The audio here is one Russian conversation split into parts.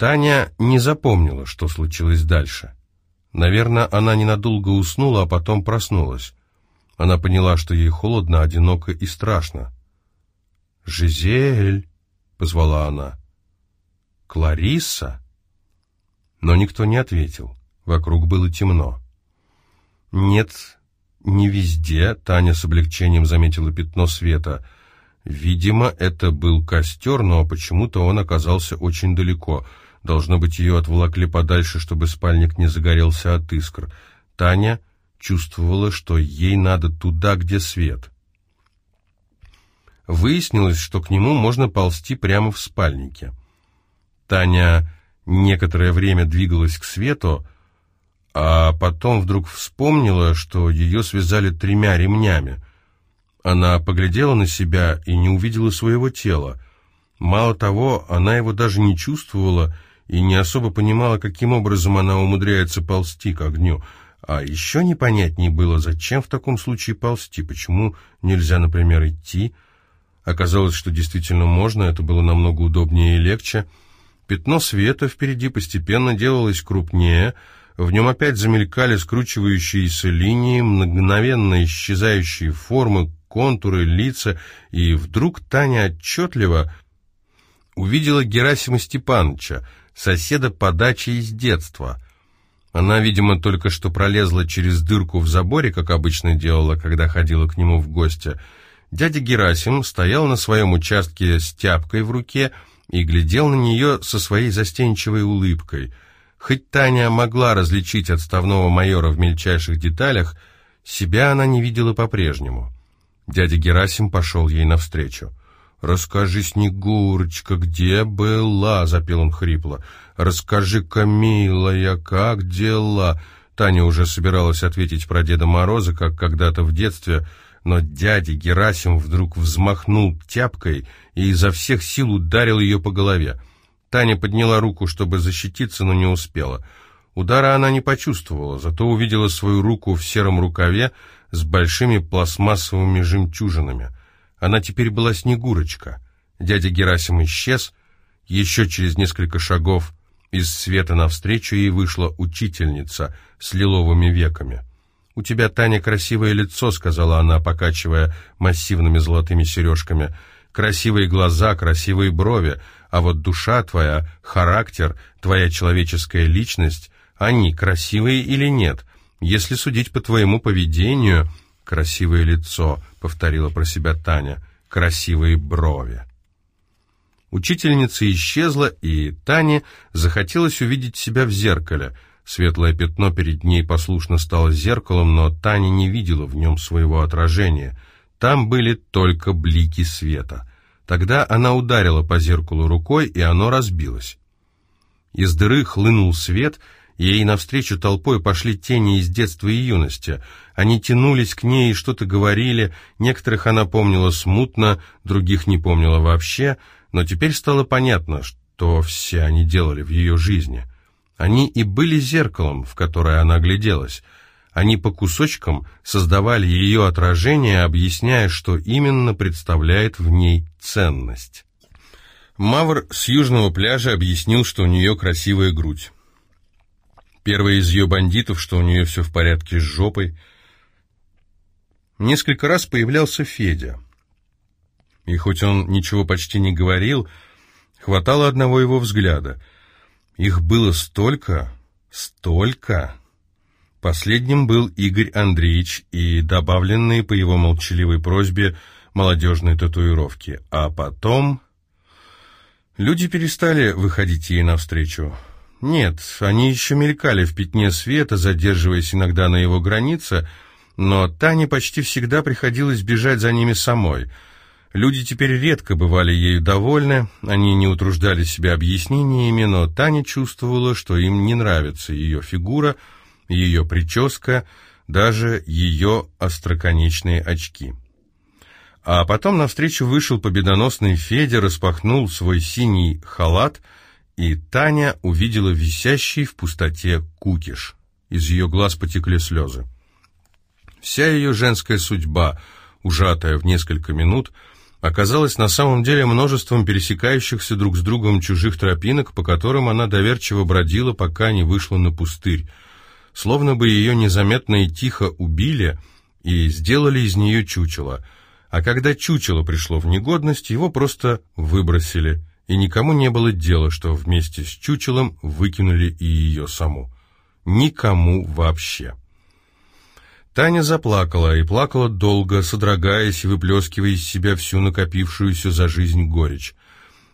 Таня не запомнила, что случилось дальше. Наверное, она ненадолго уснула, а потом проснулась. Она поняла, что ей холодно, одиноко и страшно. «Жизель!» — позвала она. «Кларисса?» Но никто не ответил. Вокруг было темно. «Нет, не везде», — Таня с облегчением заметила пятно света. «Видимо, это был костер, но почему-то он оказался очень далеко. Должно быть, ее отволокли подальше, чтобы спальник не загорелся от искр. Таня чувствовала, что ей надо туда, где свет». Выяснилось, что к нему можно ползти прямо в спальнике. Таня некоторое время двигалась к свету, а потом вдруг вспомнила, что ее связали тремя ремнями. Она поглядела на себя и не увидела своего тела. Мало того, она его даже не чувствовала и не особо понимала, каким образом она умудряется ползти к огню. А еще непонятнее было, зачем в таком случае ползти, почему нельзя, например, идти. Оказалось, что действительно можно, это было намного удобнее и легче. Пятно света впереди постепенно делалось крупнее — в нем опять замелькали скручивающиеся линии, мгновенно исчезающие формы, контуры, лица, и вдруг Таня отчетливо увидела Герасима Степановича, соседа по даче из детства. Она, видимо, только что пролезла через дырку в заборе, как обычно делала, когда ходила к нему в гости. Дядя Герасим стоял на своем участке с тяпкой в руке и глядел на нее со своей застенчивой улыбкой — Хоть Таня могла различить отставного майора в мельчайших деталях, себя она не видела по-прежнему. Дядя Герасим пошел ей навстречу. «Расскажи, Снегурочка, где была?» — запел он хрипло. «Расскажи-ка, милая, как дела?» Таня уже собиралась ответить про Деда Мороза, как когда-то в детстве, но дядя Герасим вдруг взмахнул тяпкой и изо всех сил ударил ее по голове. Таня подняла руку, чтобы защититься, но не успела. Удара она не почувствовала, зато увидела свою руку в сером рукаве с большими пластмассовыми жемчужинами. Она теперь была Снегурочка. Дядя Герасим исчез. Еще через несколько шагов из света навстречу ей вышла учительница с лиловыми веками. «У тебя, Таня, красивое лицо», — сказала она, покачивая массивными золотыми сережками. «Красивые глаза, красивые брови а вот душа твоя, характер, твоя человеческая личность, они красивые или нет? Если судить по твоему поведению, красивое лицо, повторила про себя Таня, красивые брови. Учительница исчезла, и Тане захотелось увидеть себя в зеркале. Светлое пятно перед ней послушно стало зеркалом, но Таня не видела в нем своего отражения. Там были только блики света. Тогда она ударила по зеркалу рукой, и оно разбилось. Из дыры хлынул свет, ей навстречу толпой пошли тени из детства и юности. Они тянулись к ней и что-то говорили, некоторых она помнила смутно, других не помнила вообще, но теперь стало понятно, что все они делали в ее жизни. Они и были зеркалом, в которое она гляделась — они по кусочкам создавали ее отражение, объясняя, что именно представляет в ней ценность. Мавр с южного пляжа объяснил, что у нее красивая грудь. Первый из ее бандитов, что у нее все в порядке с жопой. Несколько раз появлялся Федя. И хоть он ничего почти не говорил, хватало одного его взгляда. Их было столько, столько... Последним был Игорь Андреевич и добавленные по его молчаливой просьбе молодежные татуировки. А потом... Люди перестали выходить ей навстречу. Нет, они еще мелькали в пятне света, задерживаясь иногда на его границе, но Тане почти всегда приходилось бежать за ними самой. Люди теперь редко бывали ею довольны, они не утруждали себя объяснениями, но Таня чувствовала, что им не нравится ее фигура — ее прическа, даже ее остроконечные очки. А потом навстречу вышел победоносный Федя, распахнул свой синий халат, и Таня увидела висящий в пустоте кукиш. Из ее глаз потекли слезы. Вся ее женская судьба, ужатая в несколько минут, оказалась на самом деле множеством пересекающихся друг с другом чужих тропинок, по которым она доверчиво бродила, пока не вышла на пустырь. Словно бы ее незаметно и тихо убили и сделали из нее чучело. А когда чучело пришло в негодность, его просто выбросили, и никому не было дела, что вместе с чучелом выкинули и ее саму. Никому вообще. Таня заплакала, и плакала долго, содрогаясь и выплескивая из себя всю накопившуюся за жизнь горечь.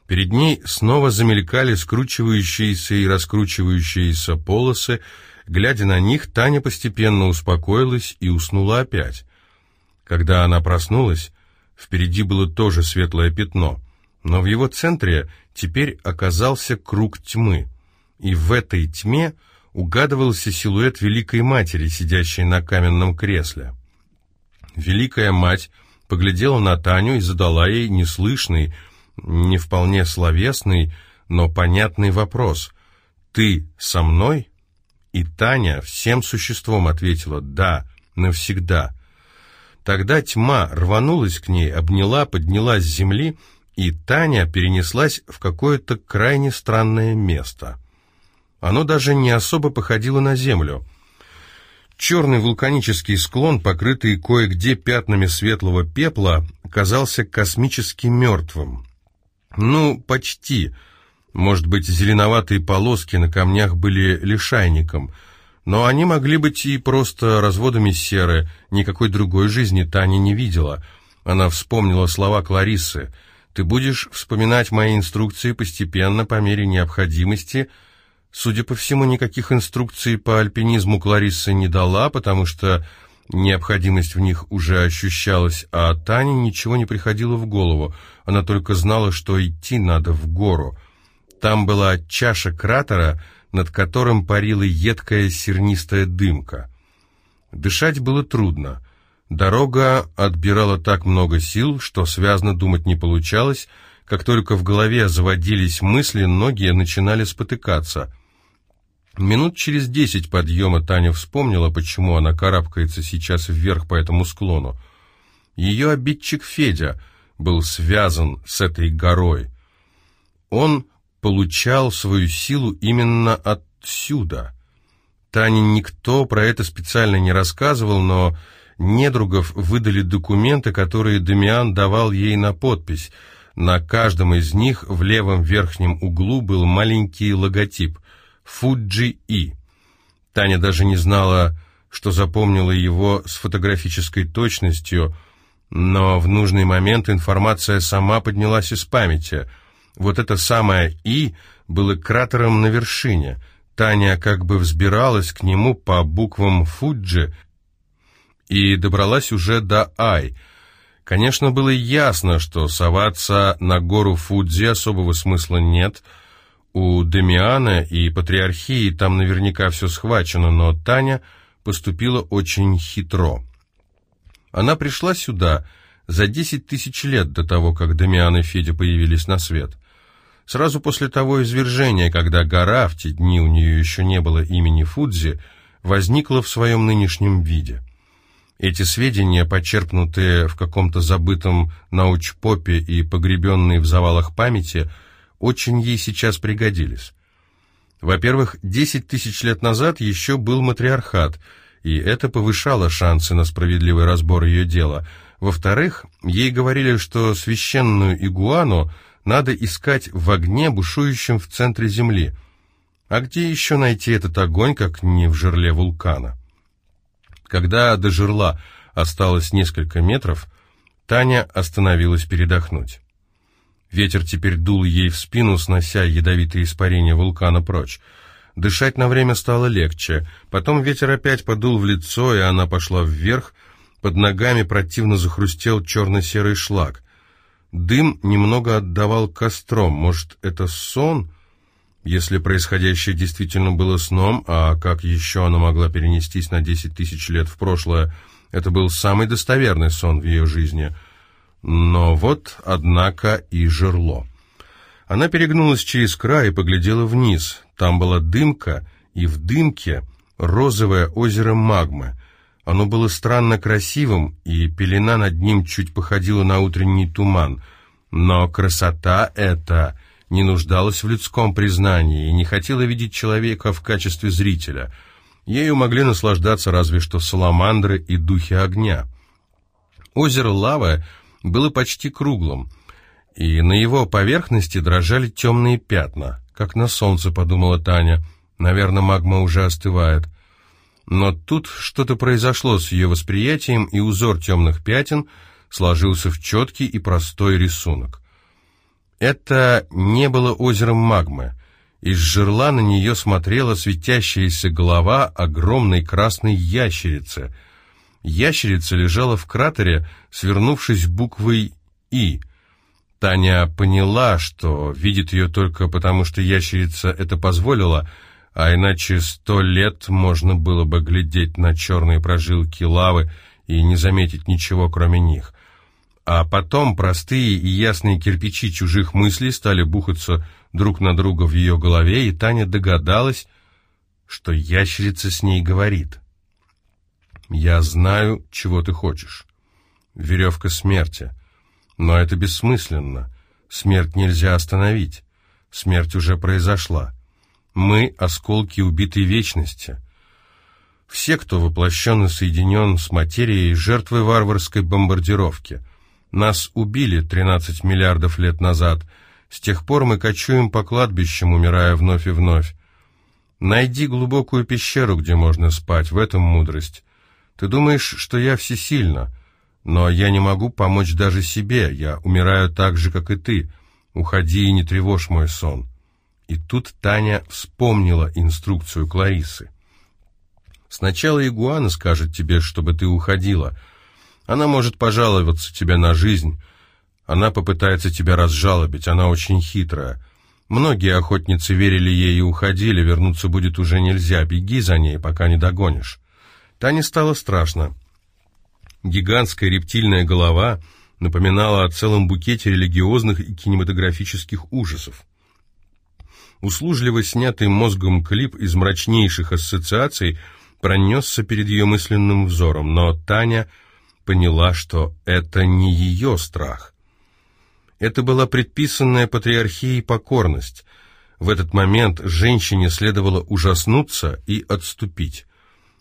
Перед ней снова замелькали скручивающиеся и раскручивающиеся полосы. Глядя на них, Таня постепенно успокоилась и уснула опять. Когда она проснулась, впереди было тоже светлое пятно, но в его центре теперь оказался круг тьмы, и в этой тьме угадывался силуэт Великой Матери, сидящей на каменном кресле. Великая Мать поглядела на Таню и задала ей неслышный, не вполне словесный, но понятный вопрос. «Ты со мной?» И Таня всем существом ответила «да, навсегда». Тогда тьма рванулась к ней, обняла, поднялась с земли, и Таня перенеслась в какое-то крайне странное место — оно даже не особо походило на землю. Черный вулканический склон, покрытый кое-где пятнами светлого пепла, казался космически мертвым. Ну, почти. Может быть, зеленоватые полоски на камнях были лишайником, но они могли быть и просто разводами серы, никакой другой жизни Таня не видела. Она вспомнила слова Клариссы. «Ты будешь вспоминать мои инструкции постепенно, по мере необходимости», Судя по всему, никаких инструкций по альпинизму Кларисса не дала, потому что необходимость в них уже ощущалась, а Тане ничего не приходило в голову. Она только знала, что идти надо в гору. Там была чаша кратера, над которым парила едкая сернистая дымка. Дышать было трудно. Дорога отбирала так много сил, что связно думать не получалось. Как только в голове заводились мысли, ноги начинали спотыкаться — Минут через десять подъема Таня вспомнила, почему она карабкается сейчас вверх по этому склону. Ее обидчик Федя был связан с этой горой. Он получал свою силу именно отсюда. Тане никто про это специально не рассказывал, но недругов выдали документы, которые Дамиан давал ей на подпись. На каждом из них в левом верхнем углу был маленький логотип — Фуджи-И. Таня даже не знала, что запомнила его с фотографической точностью, но в нужный момент информация сама поднялась из памяти. Вот это самое «И» было кратером на вершине. Таня как бы взбиралась к нему по буквам «Фуджи» и добралась уже до «Ай». Конечно, было ясно, что соваться на гору Фудзи особого смысла нет — у Демиана и Патриархии там наверняка все схвачено, но Таня поступила очень хитро. Она пришла сюда за десять тысяч лет до того, как Демиан и Федя появились на свет. Сразу после того извержения, когда гора, в те дни у нее еще не было имени Фудзи, возникла в своем нынешнем виде. Эти сведения, почерпнутые в каком-то забытом научпопе и погребенные в завалах памяти – очень ей сейчас пригодились. Во-первых, десять тысяч лет назад еще был матриархат, и это повышало шансы на справедливый разбор ее дела. Во-вторых, ей говорили, что священную игуану надо искать в огне, бушующем в центре Земли. А где еще найти этот огонь, как не в жерле вулкана? Когда до жерла осталось несколько метров, Таня остановилась передохнуть. Ветер теперь дул ей в спину, снося ядовитые испарения вулкана прочь. Дышать на время стало легче. Потом ветер опять подул в лицо, и она пошла вверх. Под ногами противно захрустел черно-серый шлак. Дым немного отдавал костром. Может, это сон? Если происходящее действительно было сном, а как еще она могла перенестись на десять тысяч лет в прошлое, это был самый достоверный сон в ее жизни — но вот, однако, и жерло. Она перегнулась через край и поглядела вниз. Там была дымка, и в дымке розовое озеро магмы. Оно было странно красивым, и пелена над ним чуть походила на утренний туман. Но красота эта не нуждалась в людском признании и не хотела видеть человека в качестве зрителя. Ею могли наслаждаться разве что саламандры и духи огня. Озеро Лавы было почти круглым, и на его поверхности дрожали темные пятна, как на солнце, подумала Таня. Наверное, магма уже остывает. Но тут что-то произошло с ее восприятием, и узор темных пятен сложился в четкий и простой рисунок. Это не было озером магмы. Из жерла на нее смотрела светящаяся голова огромной красной ящерицы. Ящерица лежала в кратере, свернувшись буквой «И». Таня поняла, что видит ее только потому, что ящерица это позволила, а иначе сто лет можно было бы глядеть на черные прожилки лавы и не заметить ничего, кроме них. А потом простые и ясные кирпичи чужих мыслей стали бухаться друг на друга в ее голове, и Таня догадалась, что ящерица с ней говорит. «Я знаю, чего ты хочешь. Веревка смерти. Но это бессмысленно. Смерть нельзя остановить. Смерть уже произошла. Мы — осколки убитой вечности». Все, кто воплощенно соединен с материей, жертвы варварской бомбардировки — нас убили 13 миллиардов лет назад. С тех пор мы кочуем по кладбищам, умирая вновь и вновь. Найди глубокую пещеру, где можно спать, в этом мудрость. Ты думаешь, что я всесильна, но я не могу помочь даже себе, я умираю так же, как и ты. Уходи и не тревожь мой сон». И тут Таня вспомнила инструкцию Кларисы. «Сначала игуана скажет тебе, чтобы ты уходила», она может пожаловаться тебе на жизнь. Она попытается тебя разжалобить, она очень хитрая. Многие охотницы верили ей и уходили, вернуться будет уже нельзя, беги за ней, пока не догонишь. Тане стало страшно. Гигантская рептильная голова напоминала о целом букете религиозных и кинематографических ужасов. Услужливо снятый мозгом клип из мрачнейших ассоциаций пронесся перед ее мысленным взором, но Таня поняла, что это не ее страх. Это была предписанная патриархией покорность. В этот момент женщине следовало ужаснуться и отступить.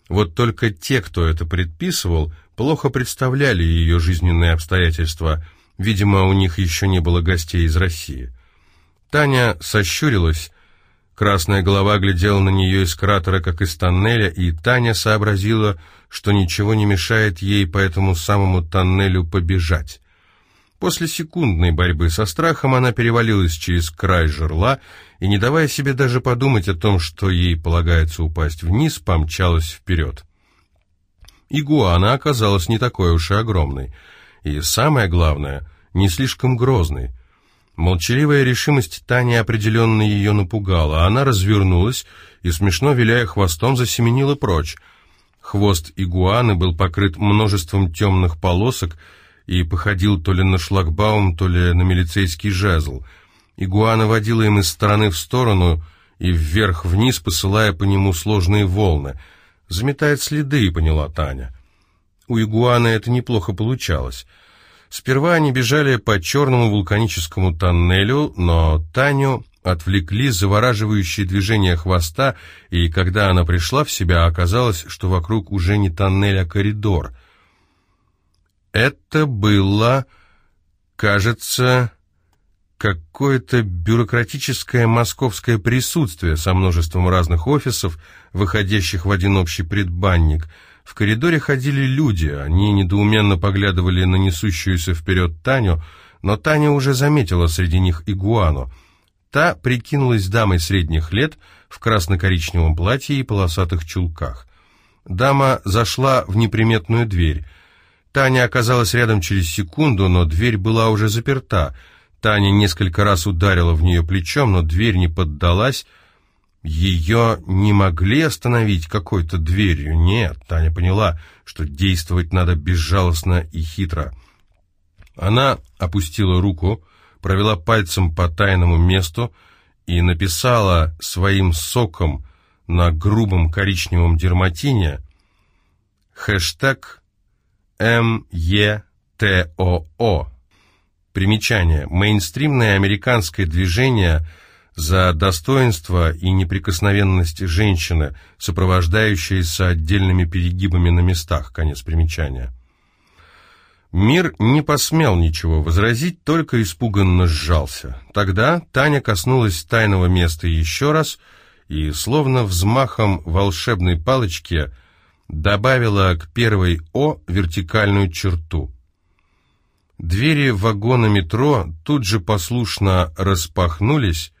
Вот только те, кто это предписывал, плохо представляли ее жизненные обстоятельства. Видимо, у них еще не было гостей из России. Таня сощурилась, Красная голова глядела на нее из кратера, как из тоннеля, и Таня сообразила, что ничего не мешает ей по этому самому тоннелю побежать. После секундной борьбы со страхом она перевалилась через край жерла и, не давая себе даже подумать о том, что ей полагается упасть вниз, помчалась вперед. Игуана оказалась не такой уж и огромной, и, самое главное, не слишком грозной — Молчаливая решимость Тани определенно ее напугала. Она развернулась и, смешно виляя хвостом, засеменила прочь. Хвост игуаны был покрыт множеством темных полосок и походил то ли на шлагбаум, то ли на милицейский жезл. Игуана водила им из стороны в сторону и вверх-вниз, посылая по нему сложные волны. «Заметает следы», — поняла Таня. У игуаны это неплохо получалось — Сперва они бежали по черному вулканическому тоннелю, но Таню отвлекли завораживающие движения хвоста, и когда она пришла в себя, оказалось, что вокруг уже не тоннель, а коридор. Это было, кажется, какое-то бюрократическое московское присутствие со множеством разных офисов, выходящих в один общий предбанник – в коридоре ходили люди, они недоуменно поглядывали на несущуюся вперед Таню, но Таня уже заметила среди них игуану. Та прикинулась дамой средних лет в красно-коричневом платье и полосатых чулках. Дама зашла в неприметную дверь. Таня оказалась рядом через секунду, но дверь была уже заперта. Таня несколько раз ударила в нее плечом, но дверь не поддалась, ее не могли остановить какой-то дверью. Нет, Таня поняла, что действовать надо безжалостно и хитро. Она опустила руку, провела пальцем по тайному месту и написала своим соком на грубом коричневом дерматине Хэштег МЕТОО. Примечание. Мейнстримное американское движение за достоинство и неприкосновенность женщины, сопровождающееся отдельными перегибами на местах. Конец примечания. Мир не посмел ничего возразить, только испуганно сжался. Тогда Таня коснулась тайного места еще раз и, словно взмахом волшебной палочки, добавила к первой «О» вертикальную черту. Двери вагона метро тут же послушно распахнулись.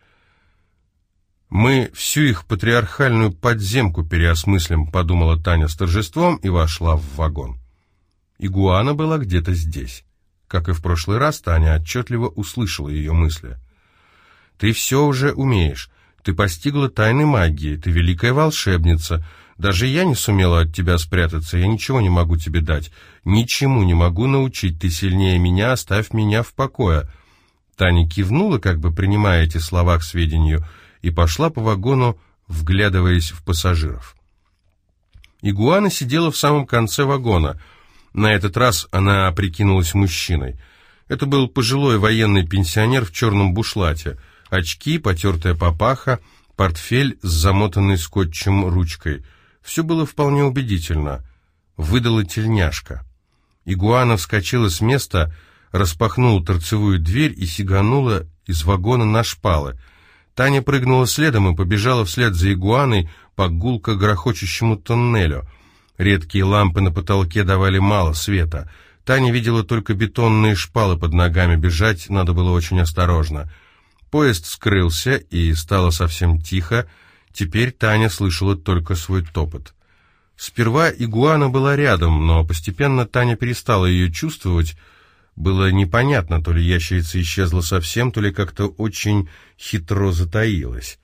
«Мы всю их патриархальную подземку переосмыслим», — подумала Таня с торжеством и вошла в вагон. Игуана была где-то здесь. Как и в прошлый раз, Таня отчетливо услышала ее мысли. «Ты все уже умеешь. Ты постигла тайны магии. Ты великая волшебница. Даже я не сумела от тебя спрятаться. Я ничего не могу тебе дать. Ничему не могу научить. Ты сильнее меня. Оставь меня в покое». Таня кивнула, как бы принимая эти слова к сведению, и пошла по вагону, вглядываясь в пассажиров. Игуана сидела в самом конце вагона — на этот раз она прикинулась мужчиной. Это был пожилой военный пенсионер в черном бушлате, очки, потертая папаха, портфель с замотанной скотчем ручкой. Все было вполне убедительно. Выдала тельняшка. Игуана вскочила с места, распахнула торцевую дверь и сиганула из вагона на шпалы. Таня прыгнула следом и побежала вслед за игуаной по гулко грохочущему тоннелю. Редкие лампы на потолке давали мало света. Таня видела только бетонные шпалы под ногами, бежать надо было очень осторожно. Поезд скрылся, и стало совсем тихо. Теперь Таня слышала только свой топот. Сперва игуана была рядом, но постепенно Таня перестала ее чувствовать. Было непонятно, то ли ящерица исчезла совсем, то ли как-то очень хитро затаилась.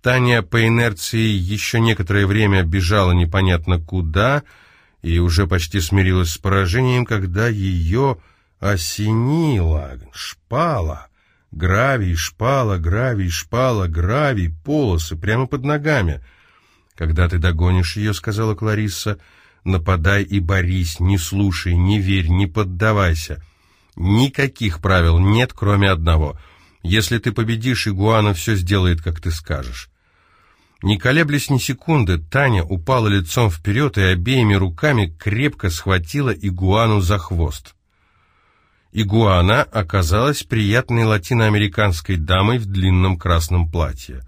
Таня по инерции еще некоторое время бежала непонятно куда и уже почти смирилась с поражением, когда ее осенило. Шпала, гравий, шпала, гравий, шпала, гравий, полосы прямо под ногами. «Когда ты догонишь ее, — сказала Кларисса, — нападай и борись, не слушай, не верь, не поддавайся. Никаких правил нет, кроме одного — если ты победишь, игуана все сделает, как ты скажешь. Не колеблясь ни секунды, Таня упала лицом вперед и обеими руками крепко схватила игуану за хвост. Игуана оказалась приятной латиноамериканской дамой в длинном красном платье.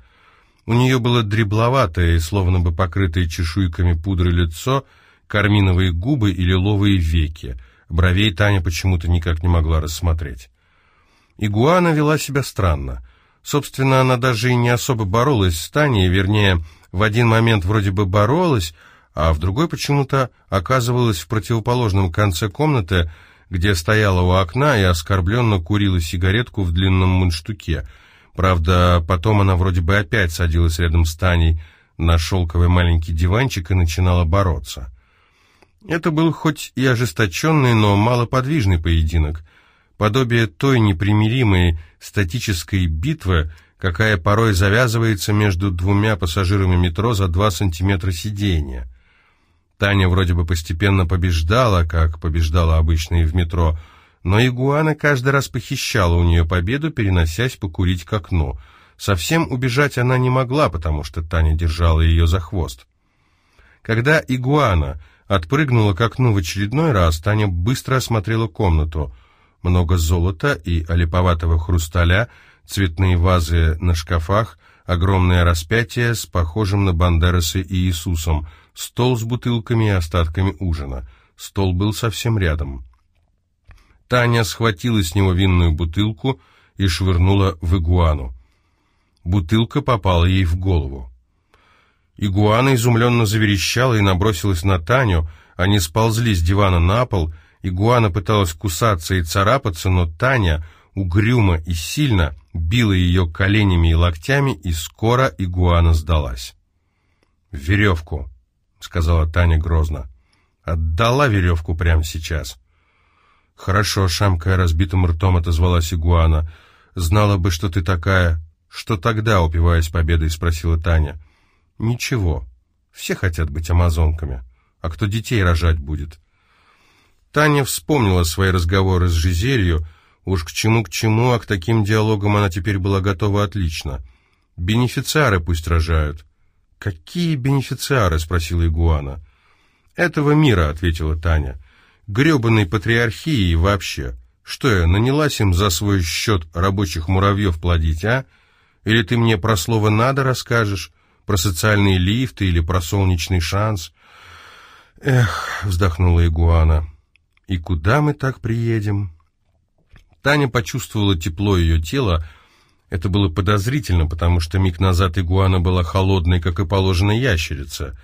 У нее было дребловатое, словно бы покрытое чешуйками пудры лицо, карминовые губы и лиловые веки. Бровей Таня почему-то никак не могла рассмотреть. Игуана вела себя странно. Собственно, она даже и не особо боролась с Таней, вернее, в один момент вроде бы боролась, а в другой почему-то оказывалась в противоположном конце комнаты, где стояла у окна и оскорбленно курила сигаретку в длинном мундштуке. Правда, потом она вроде бы опять садилась рядом с Таней на шелковый маленький диванчик и начинала бороться. Это был хоть и ожесточенный, но малоподвижный поединок подобие той непримиримой статической битвы, какая порой завязывается между двумя пассажирами метро за два сантиметра сидения. Таня вроде бы постепенно побеждала, как побеждала обычно и в метро, но игуана каждый раз похищала у нее победу, переносясь покурить к окну. Совсем убежать она не могла, потому что Таня держала ее за хвост. Когда игуана отпрыгнула к окну в очередной раз, Таня быстро осмотрела комнату много золота и олиповатого хрусталя, цветные вазы на шкафах, огромное распятие с похожим на Бандерасы и Иисусом, стол с бутылками и остатками ужина. Стол был совсем рядом. Таня схватила с него винную бутылку и швырнула в игуану. Бутылка попала ей в голову. Игуана изумленно заверещала и набросилась на Таню, они сползли с дивана на пол — Игуана пыталась кусаться и царапаться, но Таня угрюмо и сильно била ее коленями и локтями, и скоро игуана сдалась. «Веревку», — сказала Таня грозно. «Отдала веревку прямо сейчас». «Хорошо», — шамкая разбитым ртом отозвалась игуана. «Знала бы, что ты такая...» «Что тогда?» — упиваясь победой, спросила Таня. «Ничего. Все хотят быть амазонками». А кто детей рожать будет? Таня вспомнила свои разговоры с Жизелью, уж к чему к чему, а к таким диалогам она теперь была готова отлично. «Бенефициары пусть рожают». «Какие бенефициары?» — спросила Игуана. «Этого мира», — ответила Таня. «Гребаной патриархии вообще. Что я, нанялась им за свой счет рабочих муравьев плодить, а? Или ты мне про слово «надо» расскажешь? Про социальные лифты или про солнечный шанс?» «Эх», — вздохнула Игуана, — «и куда мы так приедем?» Таня почувствовала тепло ее тела, это было подозрительно, потому что миг назад игуана была холодной, как и положено ящерица.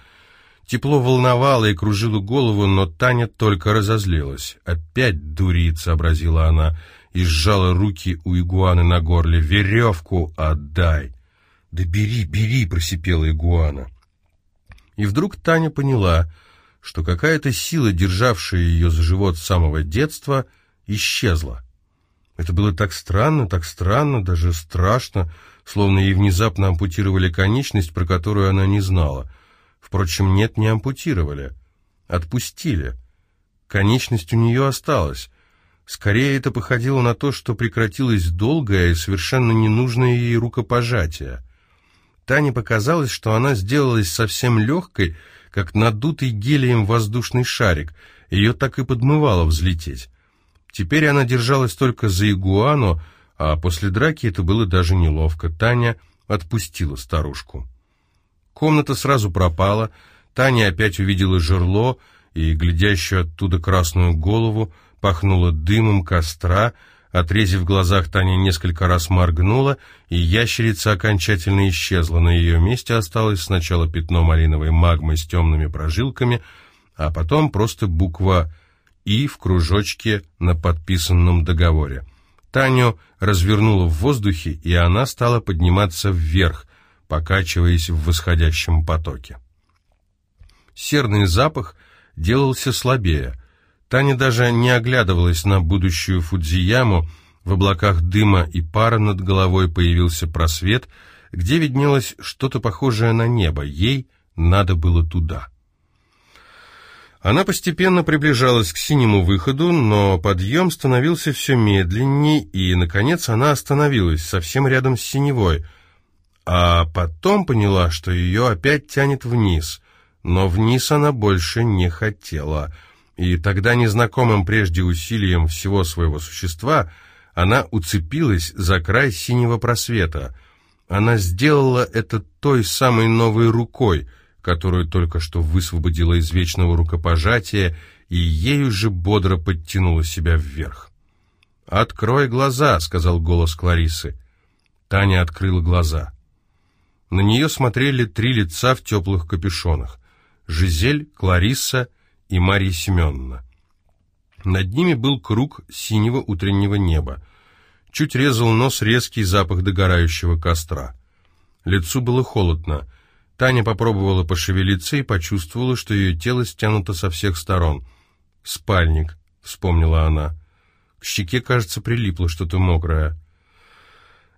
Тепло волновало и кружило голову, но Таня только разозлилась. «Опять дурит», — сообразила она, и сжала руки у игуаны на горле. «Веревку отдай!» «Да бери, бери!» — просипела игуана. И вдруг Таня поняла, что какая-то сила, державшая ее за живот с самого детства, исчезла. Это было так странно, так странно, даже страшно, словно ей внезапно ампутировали конечность, про которую она не знала. Впрочем, нет, не ампутировали. Отпустили. Конечность у нее осталась. Скорее, это походило на то, что прекратилось долгое и совершенно ненужное ей рукопожатие. Тане показалось, что она сделалась совсем легкой, как надутый гелием воздушный шарик. Ее так и подмывало взлететь. Теперь она держалась только за игуану, а после драки это было даже неловко. Таня отпустила старушку. Комната сразу пропала, Таня опять увидела жерло и, глядящую оттуда красную голову, пахнула дымом костра, отрезив в глазах, Таня несколько раз моргнула, и ящерица окончательно исчезла. На ее месте осталось сначала пятно малиновой магмы с темными прожилками, а потом просто буква и в кружочке на подписанном договоре. Таню развернуло в воздухе, и она стала подниматься вверх, покачиваясь в восходящем потоке. Серный запах делался слабее. Таня даже не оглядывалась на будущую Фудзияму, в облаках дыма и пара над головой появился просвет, где виднелось что-то похожее на небо. Ей надо было туда. Она постепенно приближалась к синему выходу, но подъем становился все медленней, и, наконец, она остановилась совсем рядом с синевой, а потом поняла, что ее опять тянет вниз, но вниз она больше не хотела, и тогда незнакомым прежде усилием всего своего существа она уцепилась за край синего просвета. Она сделала это той самой новой рукой — которую только что высвободила из вечного рукопожатия, и ею же бодро подтянула себя вверх. «Открой глаза», — сказал голос Кларисы. Таня открыла глаза. На нее смотрели три лица в теплых капюшонах. Жизель, Кларисса и Мария Семеновна. Над ними был круг синего утреннего неба. Чуть резал нос резкий запах догорающего костра. Лицу было холодно. Таня попробовала пошевелиться и почувствовала, что ее тело стянуто со всех сторон. «Спальник», — вспомнила она. К щеке, кажется, прилипло что-то мокрое.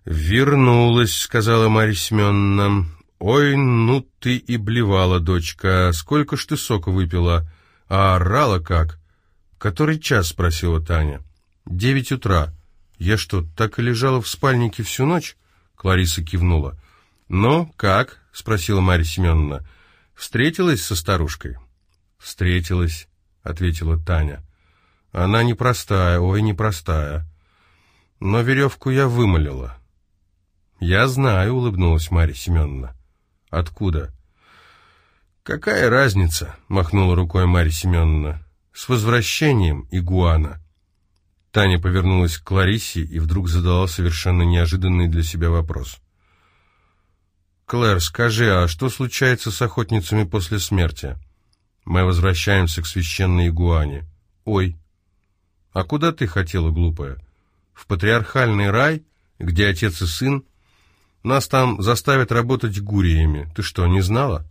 «Вернулась», — сказала Марья Семеновна. «Ой, ну ты и блевала, дочка. Сколько ж ты сока выпила? А орала как?» «Который час?» — спросила Таня. «Девять утра. Я что, так и лежала в спальнике всю ночь?» Клариса кивнула. «Ну, как?» — спросила Марья Семеновна. «Встретилась со старушкой?» «Встретилась», — ответила Таня. «Она непростая, ой, непростая. Но веревку я вымолила». «Я знаю», — улыбнулась Марья Семеновна. «Откуда?» «Какая разница?» — махнула рукой Марья Семеновна. «С возвращением, игуана». Таня повернулась к Кларисе и вдруг задала совершенно неожиданный для себя вопрос. «Клэр, скажи, а что случается с охотницами после смерти?» «Мы возвращаемся к священной игуане». «Ой, а куда ты хотела, глупая? В патриархальный рай, где отец и сын? Нас там заставят работать гуриями. Ты что, не знала?»